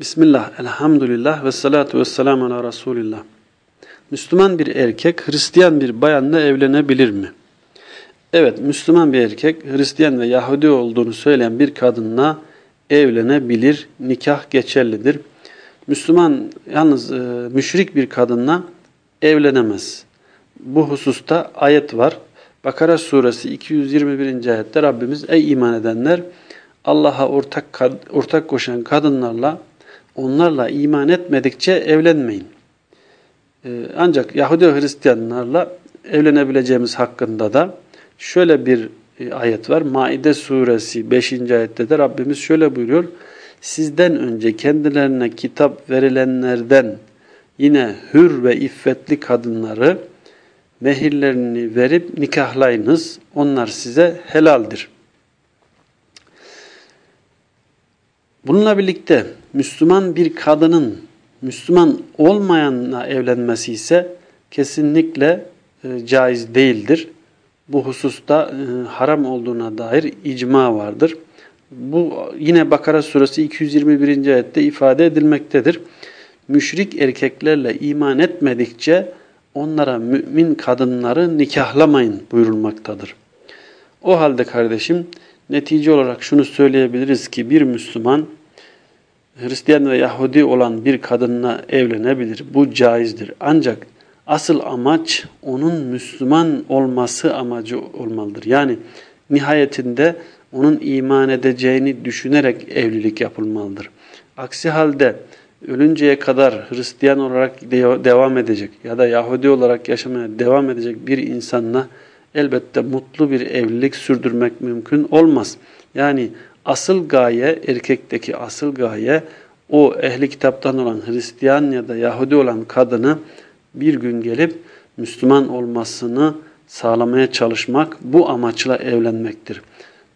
Bismillah, elhamdülillah ve salatu ve selamu ala Resulillah. Müslüman bir erkek Hristiyan bir bayanla evlenebilir mi? Evet, Müslüman bir erkek Hristiyan ve Yahudi olduğunu söyleyen bir kadınla evlenebilir, nikah geçerlidir. Müslüman yalnız e, müşrik bir kadınla evlenemez. Bu hususta ayet var. Bakara suresi 221. ayette Rabbimiz ey iman edenler Allah'a ortak ortak koşan kadınlarla onlarla iman etmedikçe evlenmeyin. Ee, ancak Yahudi ve Hristiyanlarla evlenebileceğimiz hakkında da şöyle bir e, ayet var. Maide suresi 5. ayette de Rabbimiz şöyle buyuruyor. Sizden önce kendilerine kitap verilenlerden yine hür ve iffetli kadınları mehirlerini verip nikahlayınız. Onlar size helaldir. Bununla birlikte Müslüman bir kadının Müslüman olmayanla evlenmesi ise kesinlikle e, caiz değildir. Bu hususta e, haram olduğuna dair icma vardır. Bu yine Bakara suresi 221. ayette ifade edilmektedir. Müşrik erkeklerle iman etmedikçe onlara mümin kadınları nikahlamayın buyurulmaktadır. O halde kardeşim netice olarak şunu söyleyebiliriz ki bir Müslüman Hristiyan ve Yahudi olan bir kadınla evlenebilir. Bu caizdir. Ancak asıl amaç onun Müslüman olması amacı olmalıdır. Yani nihayetinde onun iman edeceğini düşünerek evlilik yapılmalıdır. Aksi halde ölünceye kadar Hristiyan olarak devam edecek ya da Yahudi olarak yaşamaya devam edecek bir insanla elbette mutlu bir evlilik sürdürmek mümkün olmaz. Yani asıl gaye, erkekteki asıl gaye o ehli kitaptan olan Hristiyan ya da Yahudi olan kadını bir gün gelip Müslüman olmasını sağlamaya çalışmak, bu amaçla evlenmektir.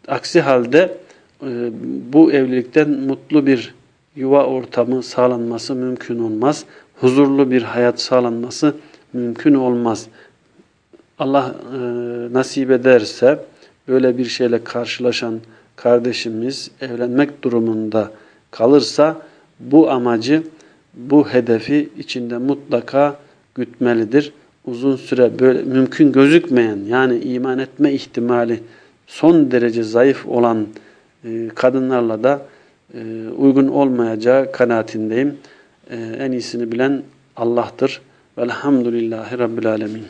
Aksi halde e, bu evlilikten mutlu bir yuva ortamı sağlanması mümkün olmaz. Huzurlu bir hayat sağlanması mümkün olmaz. Allah e, nasip ederse böyle bir şeyle karşılaşan kardeşimiz evlenmek durumunda kalırsa bu amacı, bu hedefi içinde mutlaka gütmelidir. Uzun süre böyle mümkün gözükmeyen yani iman etme ihtimali son derece zayıf olan e, kadınlarla da e, uygun olmayacağı kanaatindeyim. E, en iyisini bilen Allah'tır. Velhamdülillahi Rabbil Alemin.